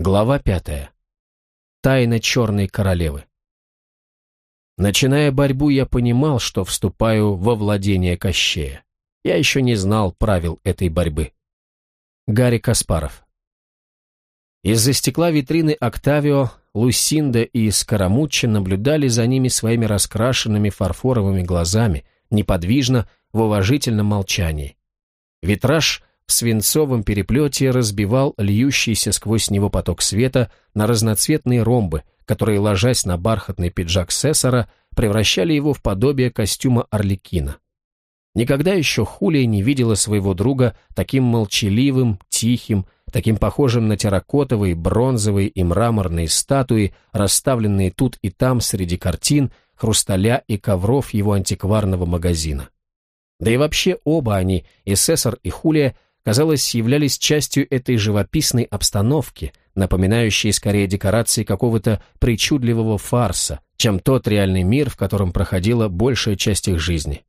Глава пятая. Тайна Черной Королевы. Начиная борьбу, я понимал, что вступаю во владение Кощея. Я еще не знал правил этой борьбы. Гарри Каспаров. Из-за стекла витрины Октавио, Лусинда и Скоромуччи наблюдали за ними своими раскрашенными фарфоровыми глазами, неподвижно, в уважительном молчании. Витраж в свинцовом переплете разбивал льющийся сквозь него поток света на разноцветные ромбы, которые, ложась на бархатный пиджак Сесара, превращали его в подобие костюма Орликина. Никогда еще Хулия не видела своего друга таким молчаливым, тихим, таким похожим на терракотовые, бронзовые и мраморные статуи, расставленные тут и там среди картин, хрусталя и ковров его антикварного магазина. Да и вообще оба они, и Сесар, и Хулия, казалось, являлись частью этой живописной обстановки, напоминающей скорее декорации какого-то причудливого фарса, чем тот реальный мир, в котором проходила большая часть их жизни.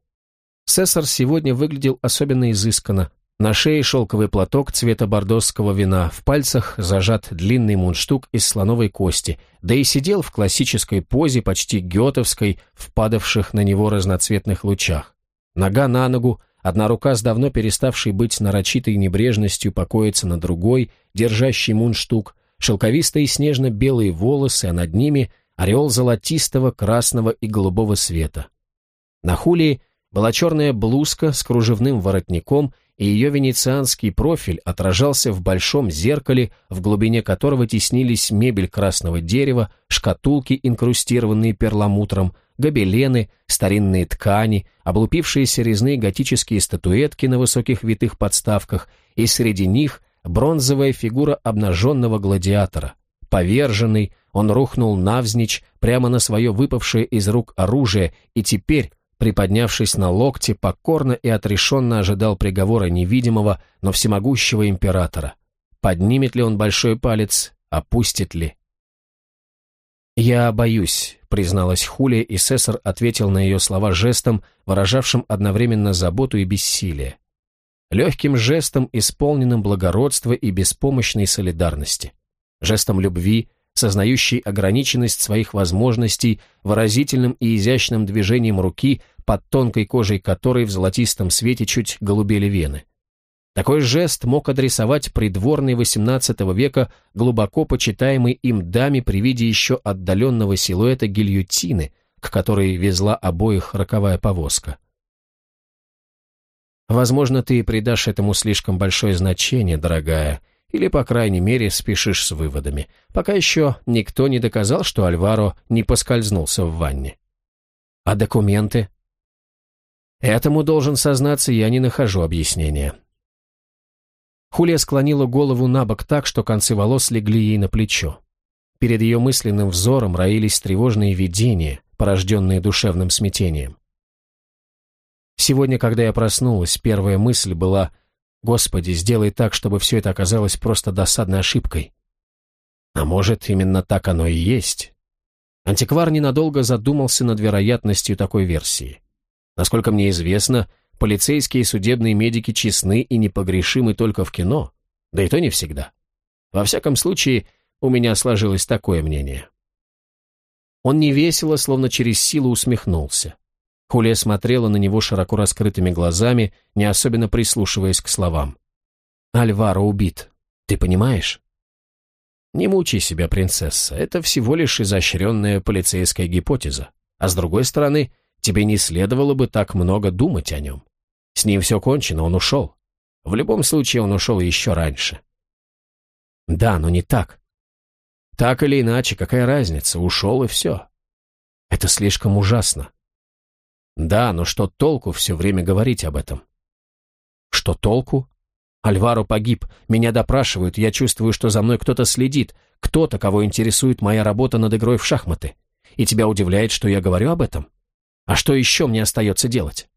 Сесар сегодня выглядел особенно изысканно. На шее шелковый платок цвета бордосского вина, в пальцах зажат длинный мундштук из слоновой кости, да и сидел в классической позе, почти гетовской, в падавших на него разноцветных лучах. Нога на ногу, Одна рука с давно переставшей быть нарочитой небрежностью покоится на другой, держащий мундштук, шелковистые снежно-белые волосы, а над ними ореол золотистого, красного и голубого света. На Хулии была черная блузка с кружевным воротником, и ее венецианский профиль отражался в большом зеркале, в глубине которого теснились мебель красного дерева, шкатулки, инкрустированные перламутром, гобелены, старинные ткани, облупившиеся резные готические статуэтки на высоких витых подставках, и среди них бронзовая фигура обнаженного гладиатора. Поверженный, он рухнул навзничь прямо на свое выпавшее из рук оружие и теперь, приподнявшись на локте, покорно и отрешенно ожидал приговора невидимого, но всемогущего императора. Поднимет ли он большой палец, опустит ли? «Я боюсь», — призналась Хулия, и Сесар ответил на ее слова жестом, выражавшим одновременно заботу и бессилие. Легким жестом, исполненным благородства и беспомощной солидарности. Жестом любви, сознающей ограниченность своих возможностей, выразительным и изящным движением руки, под тонкой кожей которой в золотистом свете чуть голубели вены. Такой жест мог адресовать придворный XVIII века глубоко почитаемой им даме при виде еще отдаленного силуэта гильотины, к которой везла обоих роковая повозка. Возможно, ты придашь этому слишком большое значение, дорогая, или, по крайней мере, спешишь с выводами. Пока еще никто не доказал, что Альваро не поскользнулся в ванне. А документы? Этому, должен сознаться, я не нахожу объяснения. Хулия склонила голову на бок так, что концы волос легли ей на плечо. Перед ее мысленным взором роились тревожные видения, порожденные душевным смятением. Сегодня, когда я проснулась, первая мысль была «Господи, сделай так, чтобы все это оказалось просто досадной ошибкой». А может, именно так оно и есть? Антиквар ненадолго задумался над вероятностью такой версии. Насколько мне известно, Полицейские и судебные медики честны и непогрешимы только в кино, да и то не всегда. Во всяком случае, у меня сложилось такое мнение. Он невесело, словно через силу усмехнулся. Хулия смотрела на него широко раскрытыми глазами, не особенно прислушиваясь к словам. «Альваро убит. Ты понимаешь?» «Не мучай себя, принцесса. Это всего лишь изощренная полицейская гипотеза. А с другой стороны, тебе не следовало бы так много думать о нем. С ним все кончено, он ушел. В любом случае, он ушел еще раньше. Да, но не так. Так или иначе, какая разница, ушел и все. Это слишком ужасно. Да, но что толку все время говорить об этом? Что толку? Альваро погиб, меня допрашивают, я чувствую, что за мной кто-то следит, кто-то, кого интересует моя работа над игрой в шахматы. И тебя удивляет, что я говорю об этом? А что еще мне остается делать?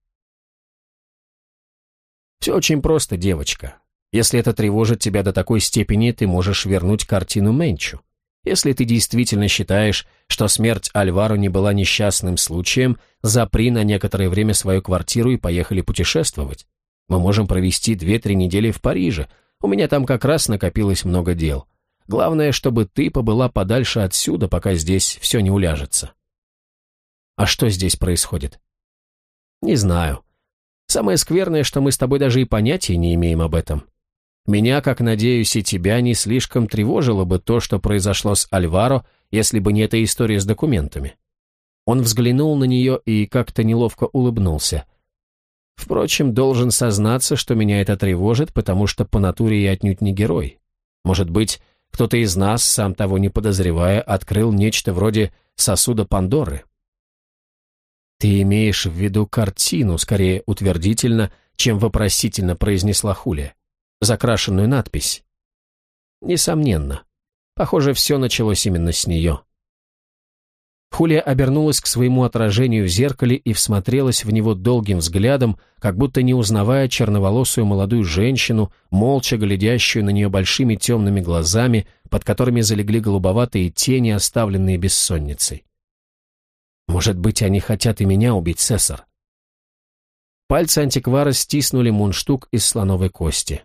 Все очень просто, девочка. Если это тревожит тебя до такой степени, ты можешь вернуть картину Менчу. Если ты действительно считаешь, что смерть Альваро не была несчастным случаем, запри на некоторое время свою квартиру и поехали путешествовать. Мы можем провести две-три недели в Париже. У меня там как раз накопилось много дел. Главное, чтобы ты побыла подальше отсюда, пока здесь все не уляжется. А что здесь происходит? Не знаю. Самое скверное, что мы с тобой даже и понятия не имеем об этом. Меня, как надеюсь, и тебя не слишком тревожило бы то, что произошло с Альваро, если бы не эта история с документами. Он взглянул на нее и как-то неловко улыбнулся. Впрочем, должен сознаться, что меня это тревожит, потому что по натуре я отнюдь не герой. Может быть, кто-то из нас, сам того не подозревая, открыл нечто вроде сосуда Пандоры. «Ты имеешь в виду картину, скорее утвердительно, чем вопросительно произнесла Хулия. Закрашенную надпись». «Несомненно. Похоже, все началось именно с нее». Хулия обернулась к своему отражению в зеркале и всмотрелась в него долгим взглядом, как будто не узнавая черноволосую молодую женщину, молча глядящую на нее большими темными глазами, под которыми залегли голубоватые тени, оставленные бессонницей. Может быть, они хотят и меня убить, Сесар? Пальцы антиквара стиснули мундштук из слоновой кости.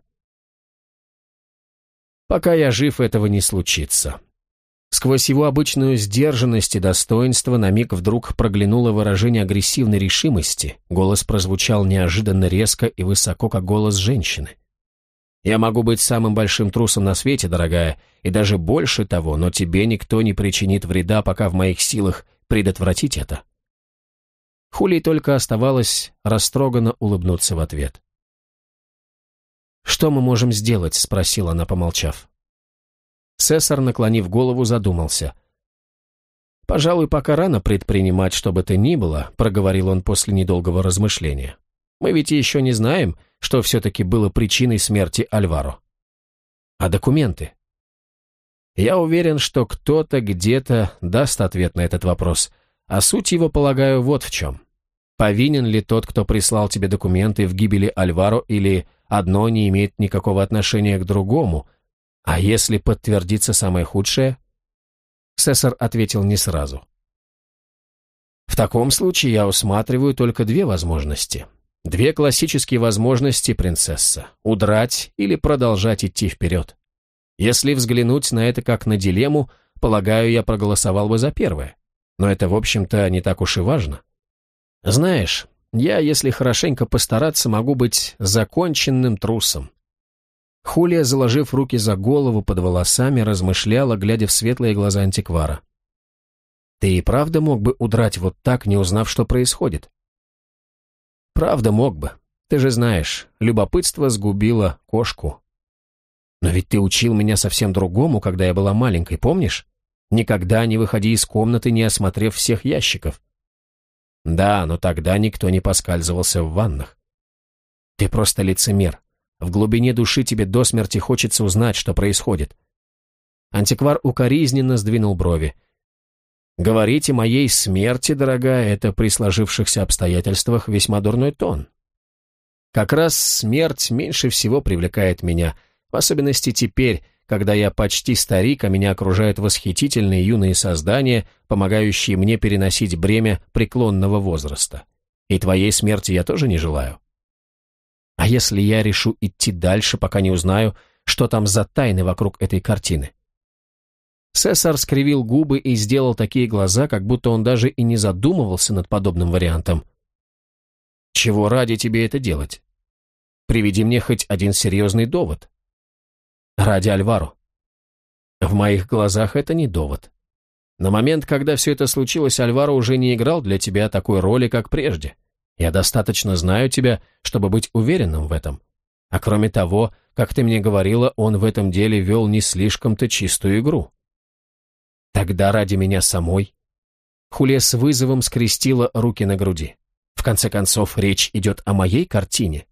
Пока я жив, этого не случится. Сквозь его обычную сдержанность и достоинство на миг вдруг проглянуло выражение агрессивной решимости. Голос прозвучал неожиданно резко и высоко, как голос женщины. «Я могу быть самым большим трусом на свете, дорогая, и даже больше того, но тебе никто не причинит вреда, пока в моих силах предотвратить это. Хулей только оставалось растроганно улыбнуться в ответ. «Что мы можем сделать?» — спросила она, помолчав. Сесар, наклонив голову, задумался. «Пожалуй, пока рано предпринимать, что бы то ни было», — проговорил он после недолгого размышления. «Мы ведь еще не знаем, что все-таки было причиной смерти Альваро. А документы? Я уверен, что кто-то где-то даст ответ на этот вопрос, а суть его, полагаю, вот в чем. Повинен ли тот, кто прислал тебе документы в гибели Альваро, или одно не имеет никакого отношения к другому? А если подтвердится самое худшее? Сесар ответил не сразу. В таком случае я усматриваю только две возможности. Две классические возможности, принцесса. Удрать или продолжать идти вперед. Если взглянуть на это как на дилемму, полагаю, я проголосовал бы за первое. Но это, в общем-то, не так уж и важно. Знаешь, я, если хорошенько постараться, могу быть законченным трусом. Хулия, заложив руки за голову под волосами, размышляла, глядя в светлые глаза антиквара. «Ты и правда мог бы удрать вот так, не узнав, что происходит?» «Правда мог бы. Ты же знаешь, любопытство сгубило кошку». Но ведь ты учил меня совсем другому, когда я была маленькой, помнишь? Никогда не выходи из комнаты, не осмотрев всех ящиков. Да, но тогда никто не поскальзывался в ваннах. Ты просто лицемер. В глубине души тебе до смерти хочется узнать, что происходит. Антиквар укоризненно сдвинул брови. «Говорите моей смерти, дорогая, это при сложившихся обстоятельствах весьма дурной тон. Как раз смерть меньше всего привлекает меня, в особенности теперь, когда я почти старик, а меня окружают восхитительные юные создания, помогающие мне переносить бремя преклонного возраста. И твоей смерти я тоже не желаю. А если я решу идти дальше, пока не узнаю, что там за тайны вокруг этой картины? Сесар скривил губы и сделал такие глаза, как будто он даже и не задумывался над подобным вариантом. «Чего ради тебе это делать? Приведи мне хоть один серьезный довод». Ради Альваро. В моих глазах это не довод. На момент, когда все это случилось, Альваро уже не играл для тебя такой роли, как прежде. Я достаточно знаю тебя, чтобы быть уверенным в этом. А кроме того, как ты мне говорила, он в этом деле вел не слишком-то чистую игру. Тогда ради меня самой. Хулия с вызовом скрестила руки на груди. В конце концов, речь идет о моей картине.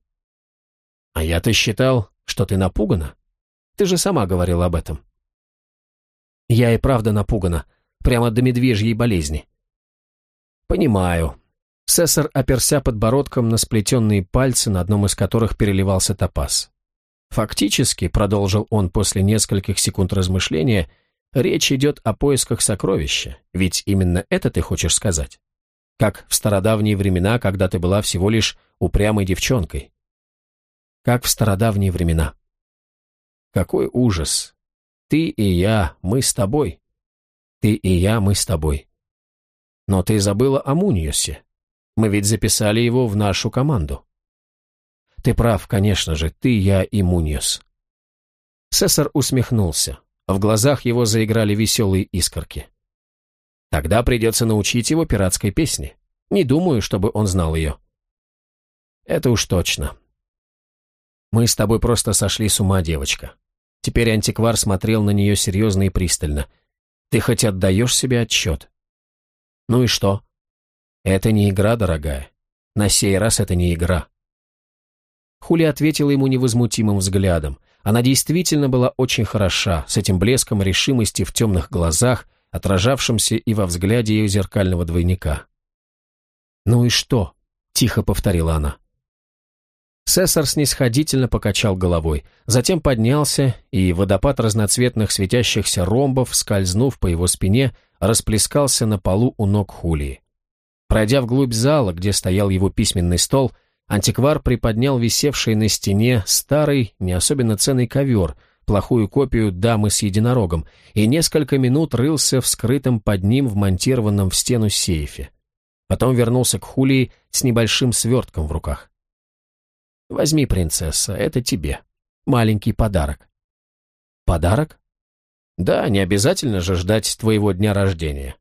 А я-то считал, что ты напугана. Ты же сама говорила об этом. Я и правда напугана, прямо до медвежьей болезни. Понимаю. Сесар оперся подбородком на сплетенные пальцы, на одном из которых переливался топаз. Фактически, продолжил он после нескольких секунд размышления, речь идет о поисках сокровища, ведь именно это ты хочешь сказать. Как в стародавние времена, когда ты была всего лишь упрямой девчонкой. Как в стародавние времена. Какой ужас! Ты и я, мы с тобой. Ты и я, мы с тобой. Но ты забыла о Муньосе. Мы ведь записали его в нашу команду. Ты прав, конечно же, ты, я и Муньос. Сесар усмехнулся. В глазах его заиграли веселые искорки. Тогда придется научить его пиратской песне. Не думаю, чтобы он знал ее. Это уж точно. Мы с тобой просто сошли с ума, девочка. Теперь антиквар смотрел на нее серьезно и пристально. Ты хоть отдаешь себе отчет? Ну и что? Это не игра, дорогая. На сей раз это не игра. Хули ответила ему невозмутимым взглядом. Она действительно была очень хороша, с этим блеском решимости в темных глазах, отражавшимся и во взгляде ее зеркального двойника. «Ну и что?» — тихо повторила она. Сесар снисходительно покачал головой, затем поднялся, и водопад разноцветных светящихся ромбов, скользнув по его спине, расплескался на полу у ног Хулии. Пройдя вглубь зала, где стоял его письменный стол, антиквар приподнял висевший на стене старый, не особенно ценный ковер, плохую копию дамы с единорогом, и несколько минут рылся в скрытом под ним вмонтированном в стену сейфе. Потом вернулся к Хулии с небольшим свертком в руках. Возьми, принцесса, это тебе. Маленький подарок. Подарок? Да, не обязательно же ждать твоего дня рождения.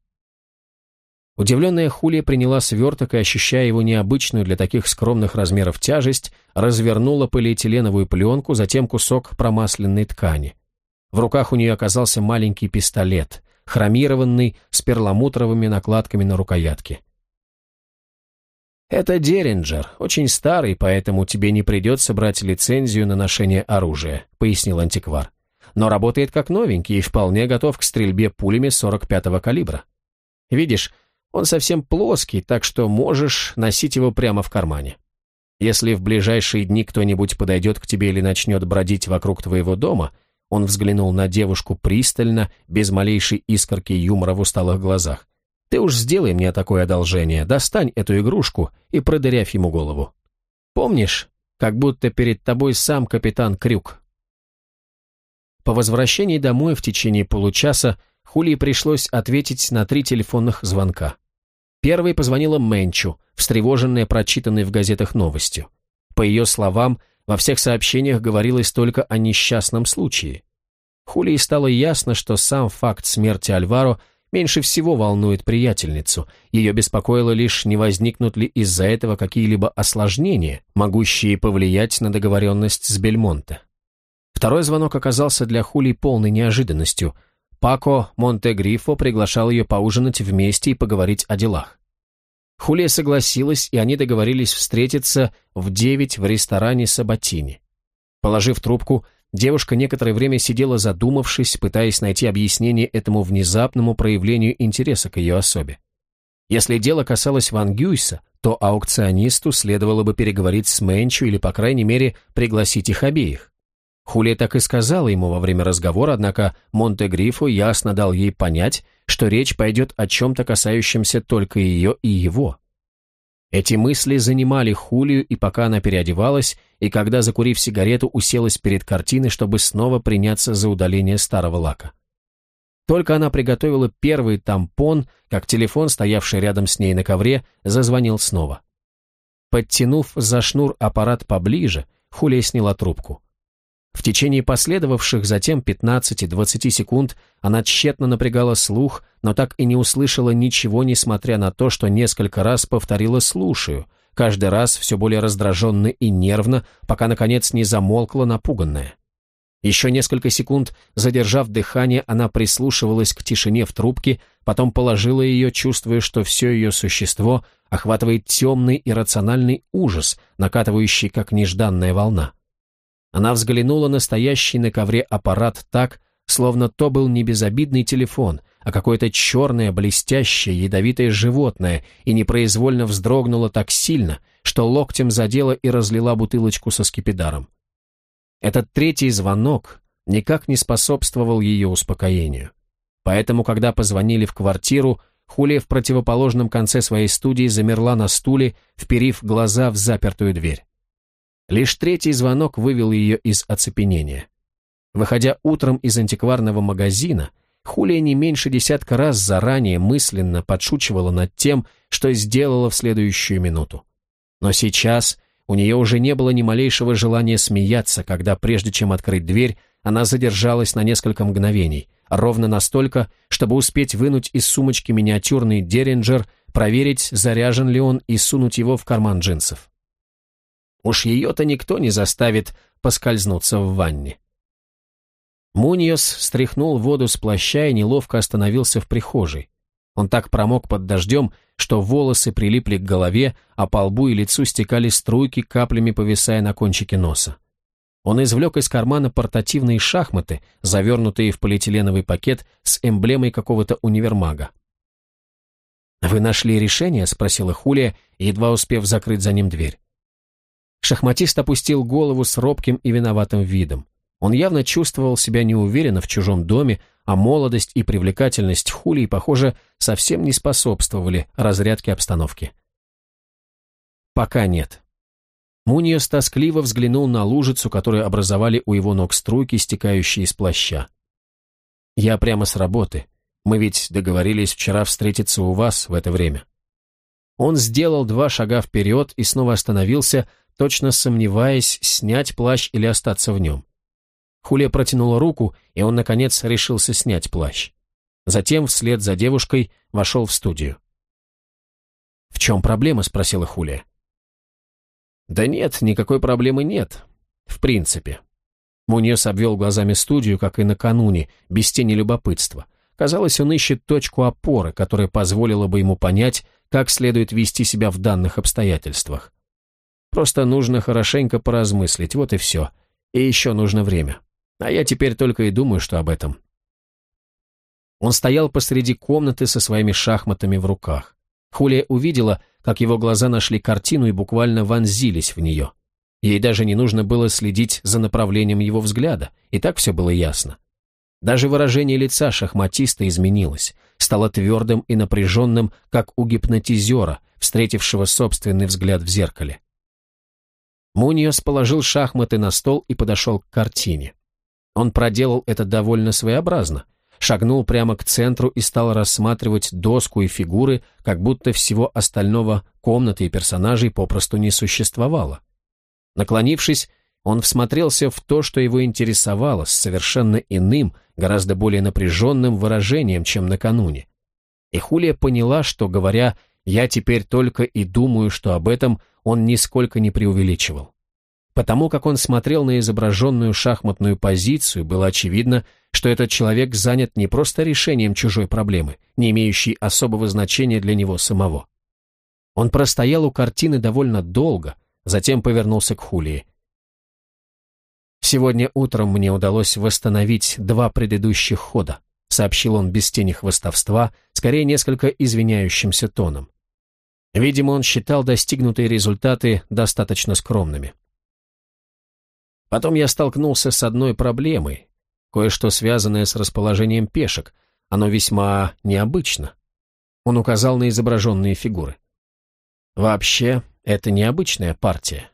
Удивленная Хулия приняла сверток и, ощущая его необычную для таких скромных размеров тяжесть, развернула полиэтиленовую пленку, затем кусок промасленной ткани. В руках у нее оказался маленький пистолет, хромированный, с перламутровыми накладками на рукоятке. «Это Деринджер, очень старый, поэтому тебе не придется брать лицензию на ношение оружия», — пояснил антиквар. «Но работает как новенький и вполне готов к стрельбе пулями 45-го калибра. Видишь, он совсем плоский, так что можешь носить его прямо в кармане. Если в ближайшие дни кто-нибудь подойдет к тебе или начнет бродить вокруг твоего дома, он взглянул на девушку пристально, без малейшей искорки юмора в усталых глазах, ты уж сделай мне такое одолжение, достань эту игрушку и продырявь ему голову. Помнишь, как будто перед тобой сам капитан Крюк? По возвращении домой в течение получаса Хулии пришлось ответить на три телефонных звонка. Первой позвонила Мэнчу, встревоженная прочитанной в газетах новостью. По ее словам, во всех сообщениях говорилось только о несчастном случае. Хулии стало ясно, что сам факт смерти Альваро – меньше всего волнует приятельницу. Ее беспокоило лишь, не возникнут ли из-за этого какие-либо осложнения, могущие повлиять на договоренность с Бельмонте. Второй звонок оказался для Хули полной неожиданностью. Пако Монтегрифо приглашал ее поужинать вместе и поговорить о делах. Хулия согласилась, и они договорились встретиться в девять в ресторане Сабатини. Положив трубку, Девушка некоторое время сидела задумавшись, пытаясь найти объяснение этому внезапному проявлению интереса к ее особе. Если дело касалось Ван Гюйса, то аукционисту следовало бы переговорить с Мэнчу или, по крайней мере, пригласить их обеих. Хулия так и сказала ему во время разговора, однако Монте-Грифо ясно дал ей понять, что речь пойдет о чем-то касающемся только ее и его. Эти мысли занимали Хулию, и пока она переодевалась, и когда, закурив сигарету, уселась перед картиной, чтобы снова приняться за удаление старого лака. Только она приготовила первый тампон, как телефон, стоявший рядом с ней на ковре, зазвонил снова. Подтянув за шнур аппарат поближе, Хулия сняла трубку. В течение последовавших затем 15-20 секунд она тщетно напрягала слух, но так и не услышала ничего, несмотря на то, что несколько раз повторила «слушаю», каждый раз все более раздраженно и нервно, пока, наконец, не замолкла напуганная. Еще несколько секунд, задержав дыхание, она прислушивалась к тишине в трубке, потом положила ее, чувствуя, что все ее существо охватывает темный иррациональный ужас, накатывающий, как нежданная волна. Она взглянула на стоящий на ковре аппарат так, словно то был не безобидный телефон, а какое-то черное, блестящее, ядовитое животное, и непроизвольно вздрогнула так сильно, что локтем задела и разлила бутылочку со скипидаром. Этот третий звонок никак не способствовал ее успокоению. Поэтому, когда позвонили в квартиру, Хулия в противоположном конце своей студии замерла на стуле, вперив глаза в запертую дверь. Лишь третий звонок вывел ее из оцепенения. Выходя утром из антикварного магазина, Хулия не меньше десятка раз заранее мысленно подшучивала над тем, что сделала в следующую минуту. Но сейчас у нее уже не было ни малейшего желания смеяться, когда, прежде чем открыть дверь, она задержалась на несколько мгновений, ровно настолько, чтобы успеть вынуть из сумочки миниатюрный деринджер, проверить, заряжен ли он, и сунуть его в карман джинсов. Уж ее-то никто не заставит поскользнуться в ванне. Муньос стряхнул воду с плаща и неловко остановился в прихожей. Он так промок под дождем, что волосы прилипли к голове, а по лбу и лицу стекали струйки, каплями повисая на кончике носа. Он извлек из кармана портативные шахматы, завернутые в полиэтиленовый пакет с эмблемой какого-то универмага. «Вы нашли решение?» — спросила Хулия, едва успев закрыть за ним дверь. Шахматист опустил голову с робким и виноватым видом. Он явно чувствовал себя неуверенно в чужом доме, а молодость и привлекательность Хулии, похоже, совсем не способствовали разрядке обстановки. «Пока нет», Муниос тоскливо взглянул на лужицу, которую образовали у его ног струйки, стекающие из плаща. «Я прямо с работы. Мы ведь договорились вчера встретиться у вас в это время». Он сделал два шага вперед и снова остановился, точно сомневаясь, снять плащ или остаться в нем. Хулия протянула руку, и он, наконец, решился снять плащ. Затем, вслед за девушкой, вошел в студию. «В чем проблема?» — спросила Хулия. Да нет, никакой проблемы нет. В принципе. Муньес обвел глазами студию, как и накануне, без тени любопытства. Казалось, он ищет точку опоры, которая позволила бы ему понять, как следует вести себя в данных обстоятельствах. Просто нужно хорошенько поразмыслить, вот и все. И еще нужно время. А я теперь только и думаю, что об этом. Он стоял посреди комнаты со своими шахматами в руках. Хулия увидела, как его глаза нашли картину и буквально вонзились в нее. Ей даже не нужно было следить за направлением его взгляда, и так все было ясно. Даже выражение лица шахматиста изменилось, стало твердым и напряженным, как у гипнотизера, встретившего собственный взгляд в зеркале. Муниос положил шахматы на стол и подошел к картине. Он проделал это довольно своеобразно, шагнул прямо к центру и стал рассматривать доску и фигуры, как будто всего остального комнаты и персонажей попросту не существовало. Наклонившись, он всмотрелся в то, что его интересовало, с совершенно иным, гораздо более напряженным выражением, чем накануне. И Хулия поняла, что, говоря «я теперь только и думаю, что об этом», он нисколько не преувеличивал. Потому как он смотрел на изображенную шахматную позицию, было очевидно, что этот человек занят не просто решением чужой проблемы, не имеющей особого значения для него самого. Он простоял у картины довольно долго, затем повернулся к Хулии. «Сегодня утром мне удалось восстановить два предыдущих хода», сообщил он без тени хвостовства, скорее несколько извиняющимся тоном. Видимо, он считал достигнутые результаты достаточно скромными. Потом я столкнулся с одной проблемой, кое-что связанное с расположением пешек. Оно весьма необычно. Он указал на изображенные фигуры. Вообще, это необычная партия.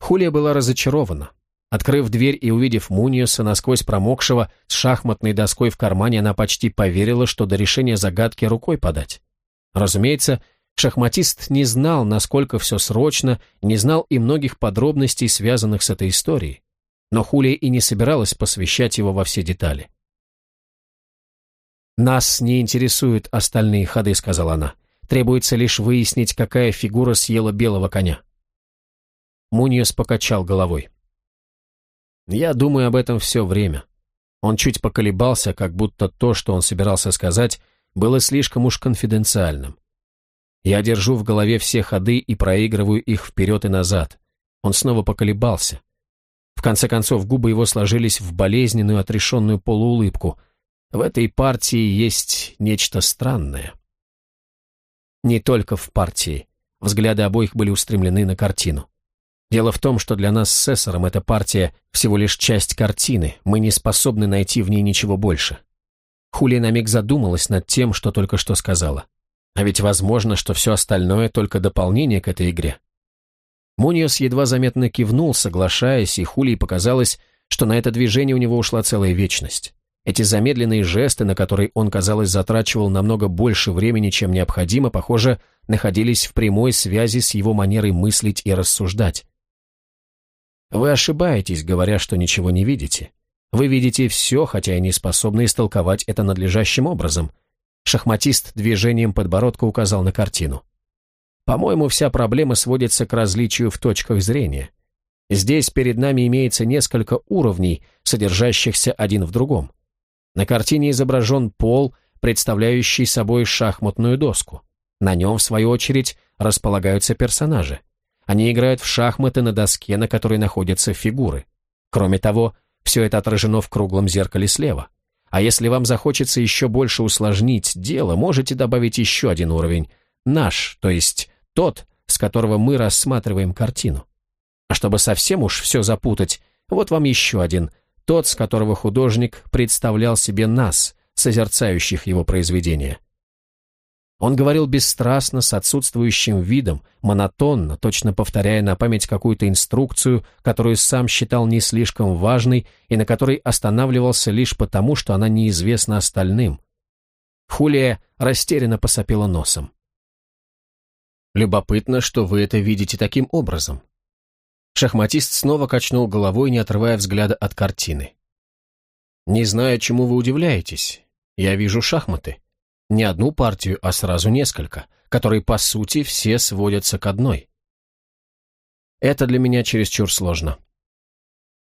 Хулия была разочарована. Открыв дверь и увидев Муниуса, насквозь промокшего, с шахматной доской в кармане, она почти поверила, что до решения загадки рукой подать. Разумеется, Шахматист не знал, насколько все срочно, не знал и многих подробностей, связанных с этой историей. Но Хулия и не собиралась посвящать его во все детали. «Нас не интересуют остальные ходы», — сказала она. «Требуется лишь выяснить, какая фигура съела белого коня». Муниос покачал головой. «Я думаю об этом все время». Он чуть поколебался, как будто то, что он собирался сказать, было слишком уж конфиденциальным. Я держу в голове все ходы и проигрываю их вперед и назад. Он снова поколебался. В конце концов, губы его сложились в болезненную, отрешенную полуулыбку. В этой партии есть нечто странное. Не только в партии. Взгляды обоих были устремлены на картину. Дело в том, что для нас с Сессором эта партия всего лишь часть картины, мы не способны найти в ней ничего больше. Хулия на миг задумалась над тем, что только что сказала. А ведь возможно, что все остальное только дополнение к этой игре. Муниос едва заметно кивнул, соглашаясь, и Хулии показалось, что на это движение у него ушла целая вечность. Эти замедленные жесты, на которые он, казалось, затрачивал намного больше времени, чем необходимо, похоже, находились в прямой связи с его манерой мыслить и рассуждать. Вы ошибаетесь, говоря, что ничего не видите. Вы видите все, хотя и не способны истолковать это надлежащим образом. Шахматист движением подбородка указал на картину. По-моему, вся проблема сводится к различию в точках зрения. Здесь перед нами имеется несколько уровней, содержащихся один в другом. На картине изображен пол, представляющий собой шахматную доску. На нем, в свою очередь, располагаются персонажи. Они играют в шахматы на доске, на которой находятся фигуры. Кроме того, все это отражено в круглом зеркале слева. А если вам захочется еще больше усложнить дело, можете добавить еще один уровень. Наш, то есть тот, с которого мы рассматриваем картину. А чтобы совсем уж все запутать, вот вам еще один, тот, с которого художник представлял себе нас, созерцающих его произведения. Он говорил бесстрастно, с отсутствующим видом, монотонно, точно повторяя на память какую-то инструкцию, которую сам считал не слишком важной и на которой останавливался лишь потому, что она неизвестна остальным. Хулия растерянно посопела носом. «Любопытно, что вы это видите таким образом». Шахматист снова качнул головой, не отрывая взгляда от картины. «Не знаю, чему вы удивляетесь. Я вижу шахматы. Не одну партию, а сразу несколько, которые, по сути, все сводятся к одной. Это для меня чересчур сложно.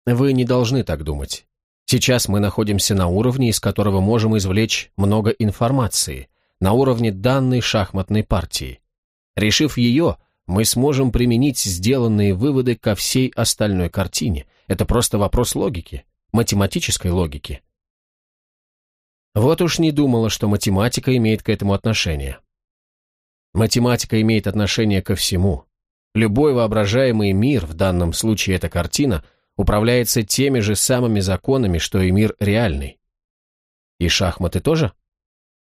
Вы не должны так думать. Сейчас мы находимся на уровне, из которого можем извлечь много информации, на уровне данной шахматной партии. Решив ее, мы сможем применить сделанные выводы ко всей остальной картине. Это просто вопрос логики, математической логики. Вот уж не думала, что математика имеет к этому отношение. Математика имеет отношение ко всему. Любой воображаемый мир, в данном случае эта картина, управляется теми же самыми законами, что и мир реальный. И шахматы тоже?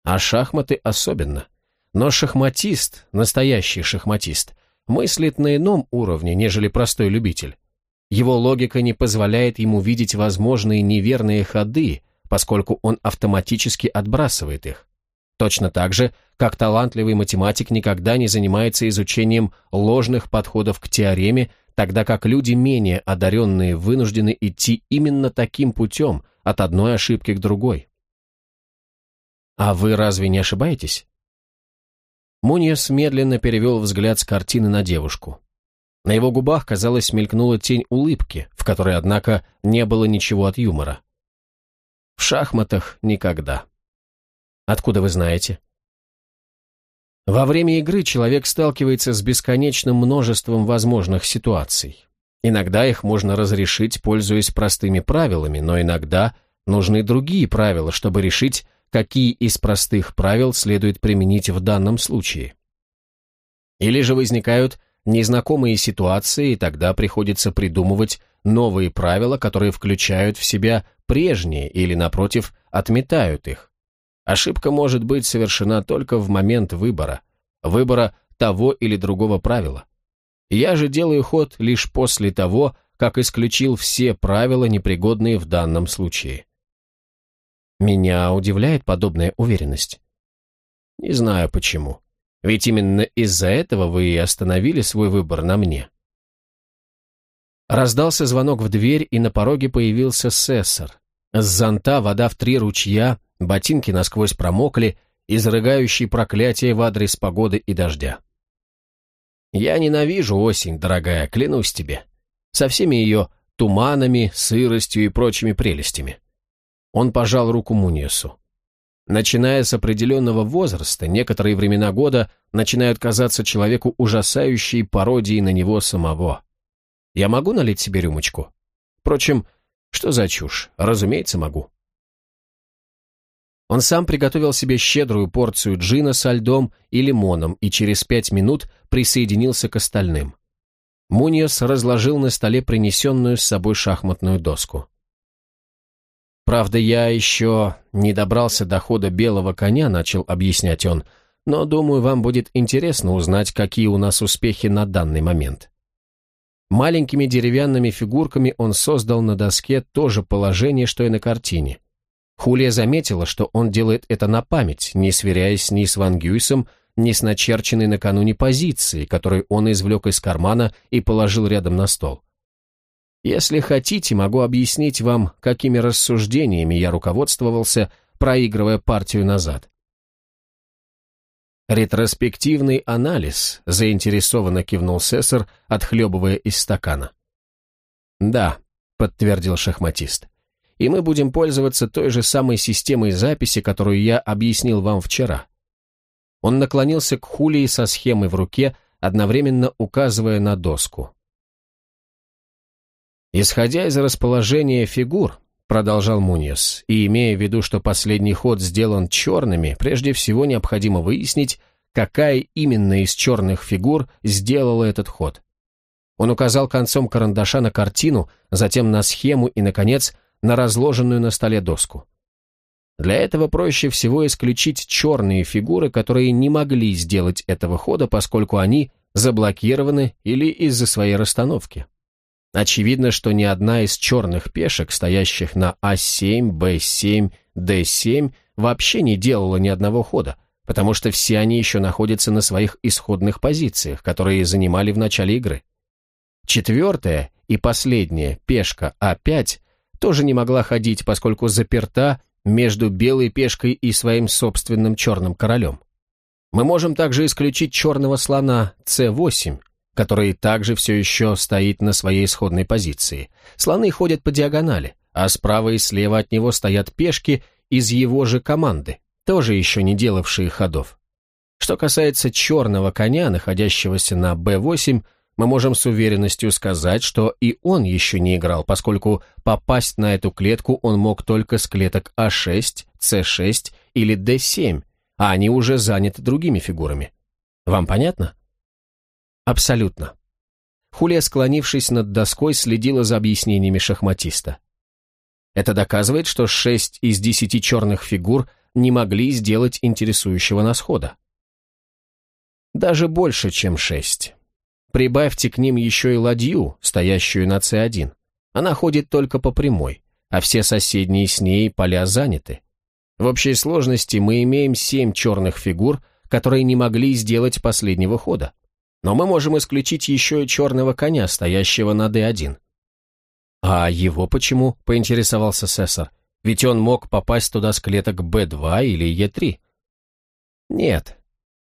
А шахматы особенно. Но шахматист, настоящий шахматист, мыслит на ином уровне, нежели простой любитель. Его логика не позволяет ему видеть возможные неверные ходы, поскольку он автоматически отбрасывает их. Точно так же, как талантливый математик никогда не занимается изучением ложных подходов к теореме, тогда как люди менее одаренные вынуждены идти именно таким путем, от одной ошибки к другой. А вы разве не ошибаетесь? Муниес медленно перевел взгляд с картины на девушку. На его губах, казалось, мелькнула тень улыбки, в которой, однако, не было ничего от юмора. В шахматах никогда. Откуда вы знаете? Во время игры человек сталкивается с бесконечным множеством возможных ситуаций. Иногда их можно разрешить, пользуясь простыми правилами, но иногда нужны другие правила, чтобы решить, какие из простых правил следует применить в данном случае. Или же возникают незнакомые ситуации, и тогда приходится придумывать новые правила, которые включают в себя прежние или, напротив, отметают их. Ошибка может быть совершена только в момент выбора, выбора того или другого правила. Я же делаю ход лишь после того, как исключил все правила, непригодные в данном случае. Меня удивляет подобная уверенность. Не знаю почему. Ведь именно из-за этого вы и остановили свой выбор на мне. Раздался звонок в дверь, и на пороге появился сессор. С зонта вода в три ручья, ботинки насквозь промокли, изрыгающий проклятие в адрес погоды и дождя. «Я ненавижу осень, дорогая, клянусь тебе. Со всеми ее туманами, сыростью и прочими прелестями». Он пожал руку Муниесу. Начиная с определенного возраста, некоторые времена года начинают казаться человеку ужасающей пародией на него самого. Я могу налить себе рюмочку? Впрочем, что за чушь? Разумеется, могу. Он сам приготовил себе щедрую порцию джина со льдом и лимоном и через пять минут присоединился к остальным. Муниос разложил на столе принесенную с собой шахматную доску. «Правда, я еще не добрался до хода белого коня», — начал объяснять он, «но, думаю, вам будет интересно узнать, какие у нас успехи на данный момент». Маленькими деревянными фигурками он создал на доске то же положение, что и на картине. Хулия заметила, что он делает это на память, не сверяясь ни с Ван Гюйсом, ни с начерченной накануне позицией, которую он извлек из кармана и положил рядом на стол. Если хотите, могу объяснить вам, какими рассуждениями я руководствовался, проигрывая партию назад. Ретроспективный анализ, заинтересованно кивнул Сессор, отхлебывая из стакана. Да, подтвердил шахматист. И мы будем пользоваться той же самой системой записи, которую я объяснил вам вчера. Он наклонился к Хулии со схемой в руке, одновременно указывая на доску. Исходя из расположения фигур, продолжал Муньес, и имея в виду, что последний ход сделан черными, прежде всего необходимо выяснить, какая именно из черных фигур сделала этот ход. Он указал концом карандаша на картину, затем на схему и, наконец, на разложенную на столе доску. Для этого проще всего исключить черные фигуры, которые не могли сделать этого хода, поскольку они заблокированы или из-за своей расстановки. Очевидно, что ни одна из черных пешек, стоящих на А7, Б7, Д7, вообще не делала ни одного хода, потому что все они еще находятся на своих исходных позициях, которые занимали в начале игры. Четвертая и последняя пешка А5 тоже не могла ходить, поскольку заперта между белой пешкой и своим собственным черным королем. Мы можем также исключить черного слона С8, который также все еще стоит на своей исходной позиции. Слоны ходят по диагонали, а справа и слева от него стоят пешки из его же команды, тоже еще не делавшие ходов. Что касается черного коня, находящегося на b8, мы можем с уверенностью сказать, что и он еще не играл, поскольку попасть на эту клетку он мог только с клеток А6, С6 или Д7, а они уже заняты другими фигурами. Вам понятно? Абсолютно. Хулия, склонившись над доской, следила за объяснениями шахматиста. Это доказывает, что шесть из десяти черных фигур не могли сделать интересующего нас хода. Даже больше, чем шесть. Прибавьте к ним еще и ладью, стоящую на С1. Она ходит только по прямой, а все соседние с ней поля заняты. В общей сложности мы имеем семь черных фигур, которые не могли сделать последнего хода. Но мы можем исключить еще и черного коня, стоящего на D1. А его почему, поинтересовался Сессор? Ведь он мог попасть туда с клеток B2 или E3. Нет.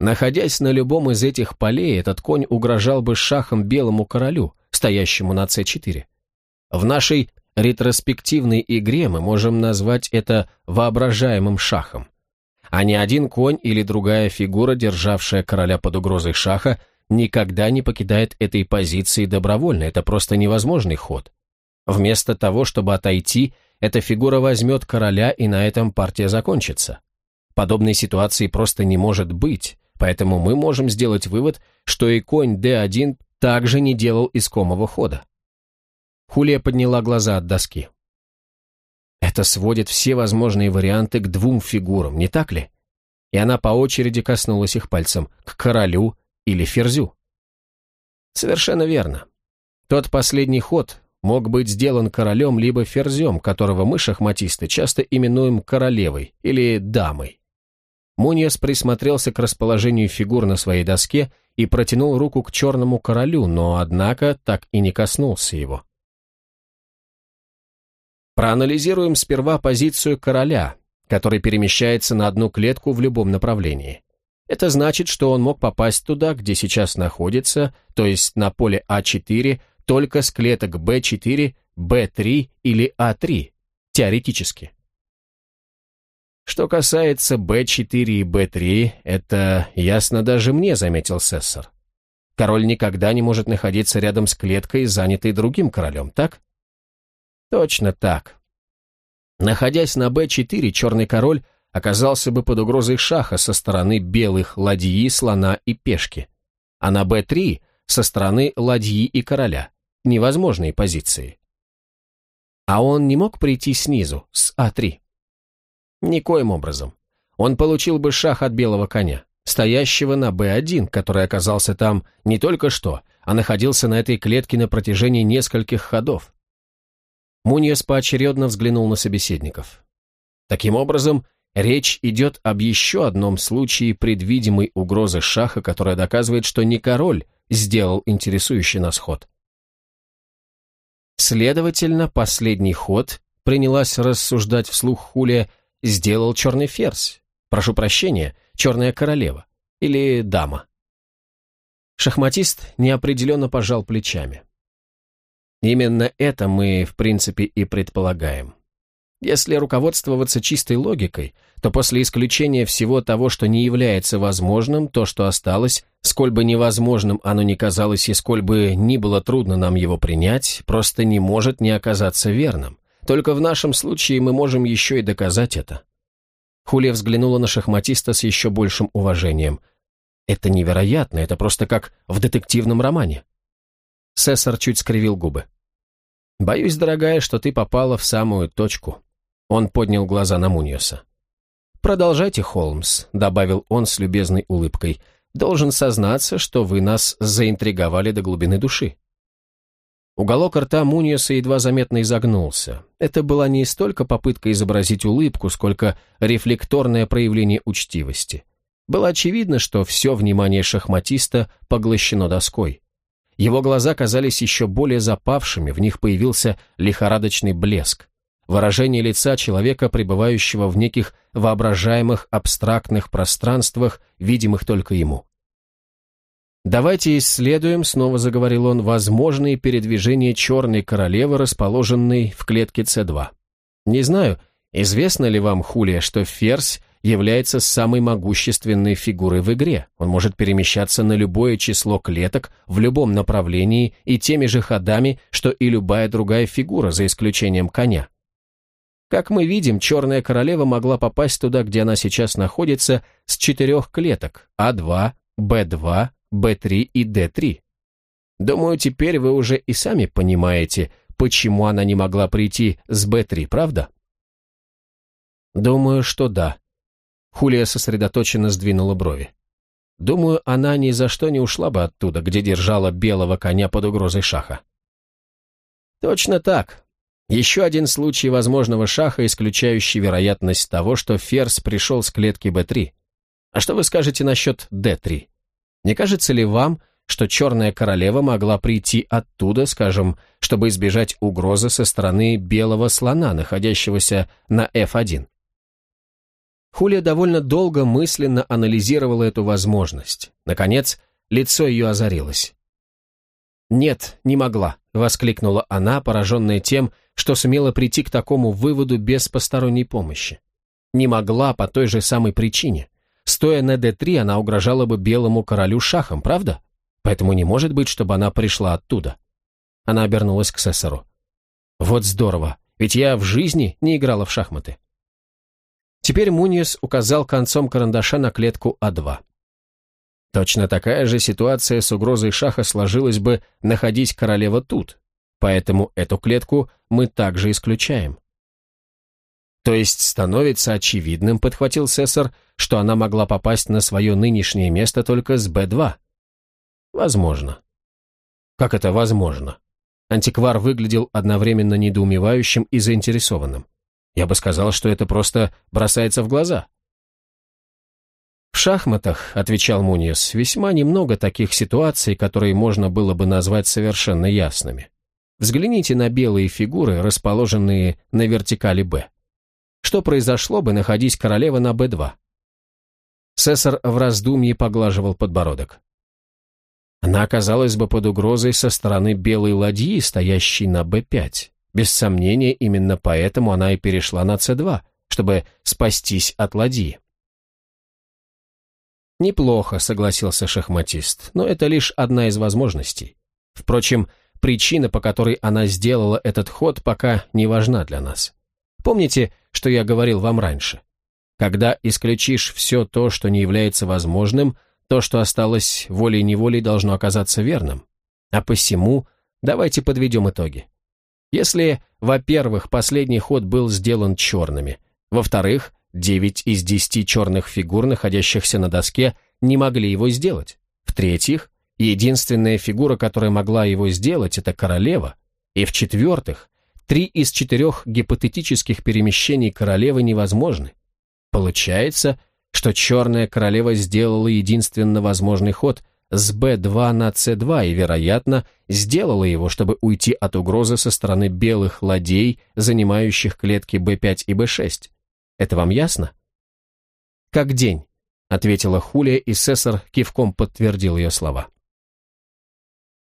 Находясь на любом из этих полей, этот конь угрожал бы шахом белому королю, стоящему на C4. В нашей ретроспективной игре мы можем назвать это воображаемым шахом. А ни один конь или другая фигура, державшая короля под угрозой шаха, никогда не покидает этой позиции добровольно, это просто невозможный ход. Вместо того, чтобы отойти, эта фигура возьмет короля, и на этом партия закончится. Подобной ситуации просто не может быть, поэтому мы можем сделать вывод, что и конь d1 также не делал искомого хода. Хулия подняла глаза от доски. Это сводит все возможные варианты к двум фигурам, не так ли? И она по очереди коснулась их пальцем, к королю или ферзю. Совершенно верно. Тот последний ход мог быть сделан королем либо ферзем, которого мы, шахматисты, часто именуем королевой или дамой. Муньес присмотрелся к расположению фигур на своей доске и протянул руку к черному королю, но, однако, так и не коснулся его. Проанализируем сперва позицию короля, который перемещается на одну клетку в любом направлении. Это значит, что он мог попасть туда, где сейчас находится, то есть на поле А4, только с клеток Б4, Б3 или А3, теоретически. Что касается Б4 и Б3, это ясно даже мне, заметил Сессор. Король никогда не может находиться рядом с клеткой, занятой другим королем, так? Точно так. Находясь на Б4, черный король оказался бы под угрозой шаха со стороны белых ладьи, слона и пешки, а на Б3 со стороны ладьи и короля, невозможные позиции. А он не мог прийти снизу, с А3? Никоим образом. Он получил бы шах от белого коня. стоящего на Б1, который оказался там не только что, а находился на этой клетке на протяжении нескольких ходов. Муньес поочередно взглянул на собеседников. Таким образом, речь идет об еще одном случае предвидимой угрозы шаха, которая доказывает, что не король сделал интересующий нас ход. Следовательно, последний ход, принялась рассуждать вслух Хулия, сделал черный ферзь. Прошу прощения, черная королева. Или дама. Шахматист неопределенно пожал плечами. Именно это мы, в принципе, и предполагаем. Если руководствоваться чистой логикой, то после исключения всего того, что не является возможным, то, что осталось, сколь бы невозможным оно ни казалось и сколь бы ни было трудно нам его принять, просто не может не оказаться верным. Только в нашем случае мы можем еще и доказать это. Хулия взглянула на шахматиста с еще большим уважением. Это невероятно, это просто как в детективном романе. Сессор чуть скривил губы. «Боюсь, дорогая, что ты попала в самую точку». Он поднял глаза на Муньоса. «Продолжайте, Холмс», — добавил он с любезной улыбкой. «Должен сознаться, что вы нас заинтриговали до глубины души». Уголок рта Муньоса едва заметно изогнулся. Это была не столько попытка изобразить улыбку, сколько рефлекторное проявление учтивости. Было очевидно, что все внимание шахматиста поглощено доской. Его глаза казались еще более запавшими, в них появился лихорадочный блеск. Выражение лица человека, пребывающего в неких воображаемых абстрактных пространствах, видимых только ему. «Давайте исследуем», — снова заговорил он, — «возможные передвижения черной королевы, расположенной в клетке С2. Не знаю, известно ли вам, Хулия, что ферзь является самой могущественной фигурой в игре. Он может перемещаться на любое число клеток в любом направлении и теми же ходами, что и любая другая фигура, за исключением коня. Как мы видим, черная королева могла попасть туда, где она сейчас находится, с четырех клеток А2, Б2, Б3 и Д3. Думаю, теперь вы уже и сами понимаете, почему она не могла прийти с Б3, правда? Думаю, что да, Хулия сосредоточенно сдвинула брови. Думаю, она ни за что не ушла бы оттуда, где держала белого коня под угрозой шаха. Точно так. Еще один случай возможного шаха, исключающий вероятность того, что ферзь пришел с клетки Б3. А что вы скажете насчет Д3? Не кажется ли вам, что черная королева могла прийти оттуда, скажем, чтобы избежать угрозы со стороны белого слона, находящегося на F1? Хулия довольно долго мысленно анализировала эту возможность. Наконец, лицо ее озарилось. «Нет, не могла», — воскликнула она, пораженная тем, что сумела прийти к такому выводу без посторонней помощи. Не могла по той же самой причине. Стоя на d3, она угрожала бы белому королю шахом, правда? Поэтому не может быть, чтобы она пришла оттуда. Она обернулась к Сессору. «Вот здорово, ведь я в жизни не играла в шахматы». Теперь Муниес указал концом карандаша на клетку А2. Точно такая же ситуация с угрозой шаха сложилась бы, находить королева тут, поэтому эту клетку мы также исключаем. То есть становится очевидным, подхватил Сессор, что она могла попасть на свое нынешнее место только с Б2. Возможно. Как это возможно? Антиквар выглядел одновременно недоумевающим и заинтересованным. Я бы сказал, что это просто бросается в глаза. «В шахматах», — отвечал Муниес, — «весьма немного таких ситуаций, которые можно было бы назвать совершенно ясными. Взгляните на белые фигуры, расположенные на вертикали «Б». Что произошло бы, находясь королева на «Б2»?» Сессор в раздумье поглаживал подбородок. Она оказалась бы под угрозой со стороны белой ладьи, стоящей на Б5. Без сомнения, именно поэтому она и перешла на С2, чтобы спастись от ладьи. «Неплохо», — согласился шахматист, — «но это лишь одна из возможностей. Впрочем, причина, по которой она сделала этот ход, пока не важна для нас. Помните, что я говорил вам раньше? Когда исключишь все то, что не является возможным, то, что осталось волей-неволей, должно оказаться верным. А посему давайте подведем итоги. Если, во-первых, последний ход был сделан черными, во-вторых, 9 из 10 черных фигур, находящихся на доске, не могли его сделать. В-третьих, единственная фигура, которая могла его сделать, это королева. И в-четвертых, три из четырех гипотетических перемещений королевы невозможны. Получается, что черная королева сделала единственно возможный ход с b2 на c2 и, вероятно, сделала его, чтобы уйти от угрозы со стороны белых ладей, занимающих клетки b5 и b6. Это вам ясно? Как день, ответила Хулия, и Сесар кивком подтвердил ее слова.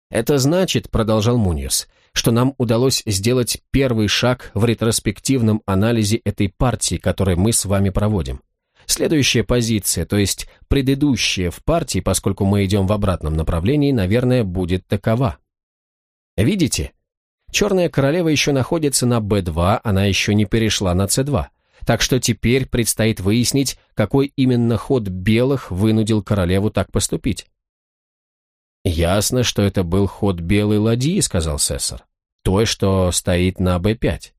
Это значит, продолжал Муньос, что нам удалось сделать первый шаг в ретроспективном анализе этой партии, которую мы с вами проводим. Следующая позиция, то есть предыдущая в партии, поскольку мы идем в обратном направлении, наверное, будет такова. Видите? Черная королева еще находится на b2, она еще не перешла на c2. Так что теперь предстоит выяснить, какой именно ход белых вынудил королеву так поступить. «Ясно, что это был ход белой ладьи», — сказал Сессор. «Той, что стоит на b5.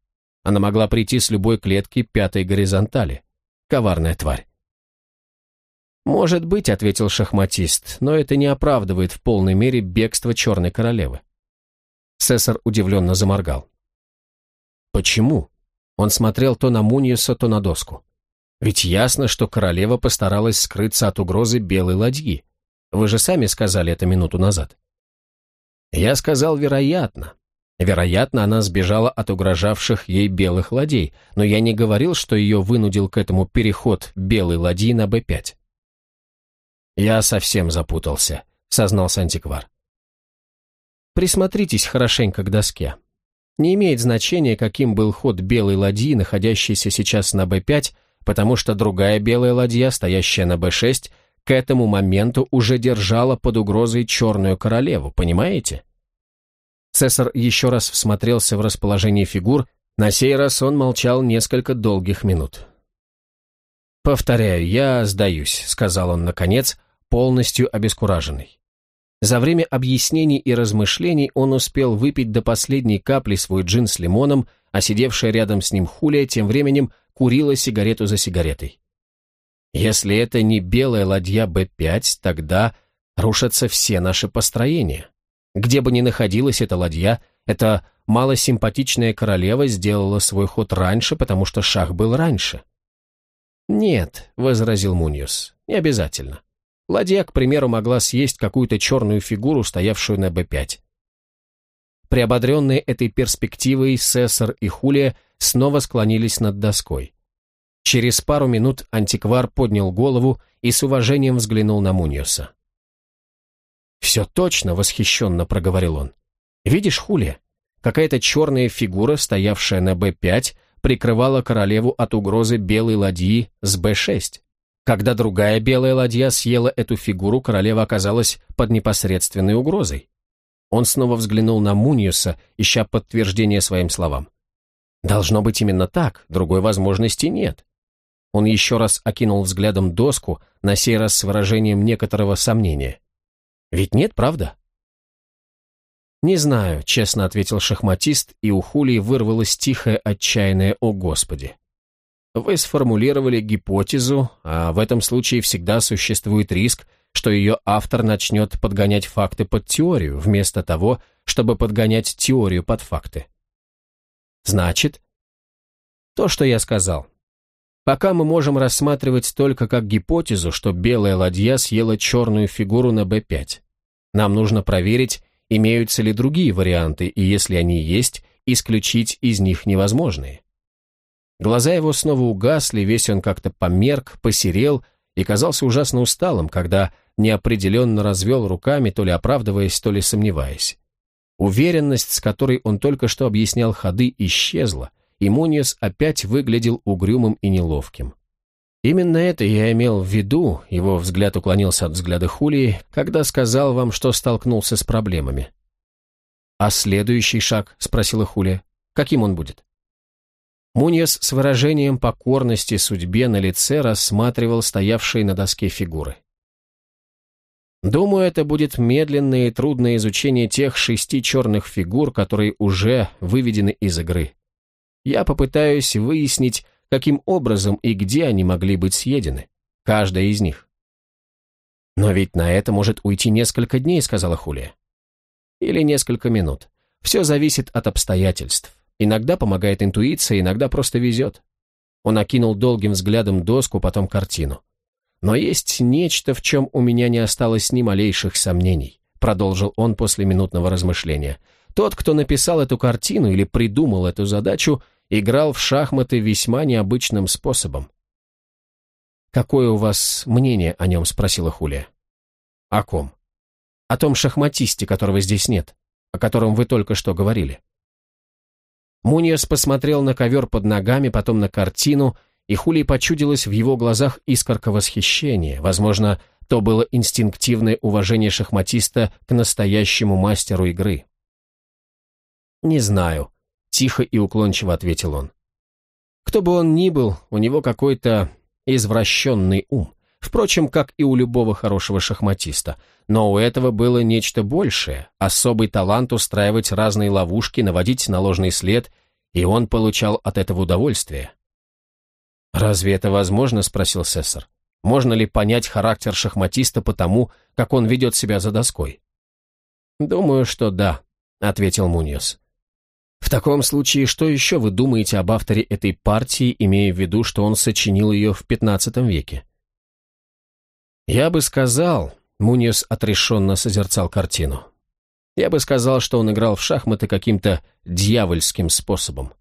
Она могла прийти с любой клетки пятой горизонтали. Коварная тварь. «Может быть», — ответил шахматист, «но это не оправдывает в полной мере бегство Черной Королевы». Сесар удивленно заморгал. «Почему?» Он смотрел то на Муниуса, то на доску. «Ведь ясно, что королева постаралась скрыться от угрозы белой ладьи. Вы же сами сказали это минуту назад». «Я сказал, вероятно. Вероятно, она сбежала от угрожавших ей белых ладей, но я не говорил, что ее вынудил к этому переход белой ладьи на Б5. «Я совсем запутался», — сознался антиквар. «Присмотритесь хорошенько к доске. Не имеет значения, каким был ход белой ладьи, находящейся сейчас на Б5, потому что другая белая ладья, стоящая на Б6, к этому моменту уже держала под угрозой черную королеву, понимаете?» Цесар еще раз всмотрелся в расположение фигур, на сей раз он молчал несколько долгих минут. «Повторяю, я сдаюсь», — сказал он, наконец, полностью обескураженный. За время объяснений и размышлений он успел выпить до последней капли свой джин с лимоном, а сидевшая рядом с ним Хулия тем временем курила сигарету за сигаретой. Если это не белая ладья Б-5, тогда рушатся все наши построения. Где бы ни находилась эта ладья, эта малосимпатичная королева сделала свой ход раньше, потому что шах был раньше. «Нет», — возразил Муньос, — «не обязательно. Ладья, к примеру, могла съесть какую-то черную фигуру, стоявшую на Б5». Приободренные этой перспективой, Сесар и Хулия снова склонились над доской. Через пару минут антиквар поднял голову и с уважением взглянул на Муньоса. «Все точно», — восхищенно проговорил он. «Видишь, Хулия, какая-то черная фигура, стоявшая на Б5, прикрывала королеву от угрозы белой ладьи с Б6. Когда другая белая ладья съела эту фигуру, королева оказалась под непосредственной угрозой. Он снова взглянул на Муньюса, ища подтверждение своим словам. «Должно быть именно так, другой возможности нет». Он еще раз окинул взглядом доску, на сей раз с выражением некоторого сомнения. Ведь нет, правда? «Не знаю», — честно ответил шахматист, и у Хулии вырвалось тихое отчаянное «О, Господи!». Вы сформулировали гипотезу, а в этом случае всегда существует риск, что ее автор начнет подгонять факты под теорию, вместо того, чтобы подгонять теорию под факты. Значит, то, что я сказал. Пока мы можем рассматривать только как гипотезу, что белая ладья съела черную фигуру на b5. Нам нужно проверить, имеются ли другие варианты, и если они есть, исключить из них невозможные. Глаза его снова угасли, весь он как-то померк, посерел и казался ужасно усталым, когда неопределенно развел руками, то ли оправдываясь, то ли сомневаясь. Уверенность, с которой он только что объяснял ходы, исчезла, и Муниес опять выглядел угрюмым и неловким. Именно это я имел в виду, его взгляд уклонился от взгляда Хулии, когда сказал вам, что столкнулся с проблемами. «А следующий шаг?» — спросила Хулия. «Каким он будет?» Муниес с выражением покорности судьбе на лице рассматривал стоявшие на доске фигуры. Думаю, это будет медленное и трудное изучение тех шести черных фигур, которые уже выведены из игры. Я попытаюсь выяснить, каким образом и где они могли быть съедены, каждая из них. «Но ведь на это может уйти несколько дней», — сказала Хулия. «Или несколько минут. Все зависит от обстоятельств. Иногда помогает интуиция, иногда просто везет». Он окинул долгим взглядом доску, потом картину. «Но есть нечто, в чем у меня не осталось ни малейших сомнений», продолжил он после минутного размышления. «Тот, кто написал эту картину или придумал эту задачу, играл в шахматы весьма необычным способом. «Какое у вас мнение о нем?» — спросила Хулия. «О ком?» «О том шахматисте, которого здесь нет, о котором вы только что говорили». Муниос посмотрел на ковер под ногами, потом на картину, и Хулии почудилось в его глазах искорка восхищения. Возможно, то было инстинктивное уважение шахматиста к настоящему мастеру игры. «Не знаю», — тихо и уклончиво ответил он. «Кто бы он ни был, у него какой-то извращенный ум. Впрочем, как и у любого хорошего шахматиста. Но у этого было нечто большее, особый талант устраивать разные ловушки, наводить на ложный след, и он получал от этого удовольствие. «Разве это возможно?» – спросил Сессор. «Можно ли понять характер шахматиста по тому, как он ведет себя за доской?» «Думаю, что да», – ответил Муньос. В таком случае, что еще вы думаете об авторе этой партии, имея в виду, что он сочинил ее в XV веке? Я бы сказал, Муниус отрешенно созерцал картину. Я бы сказал, что он играл в шахматы каким-то дьявольским способом.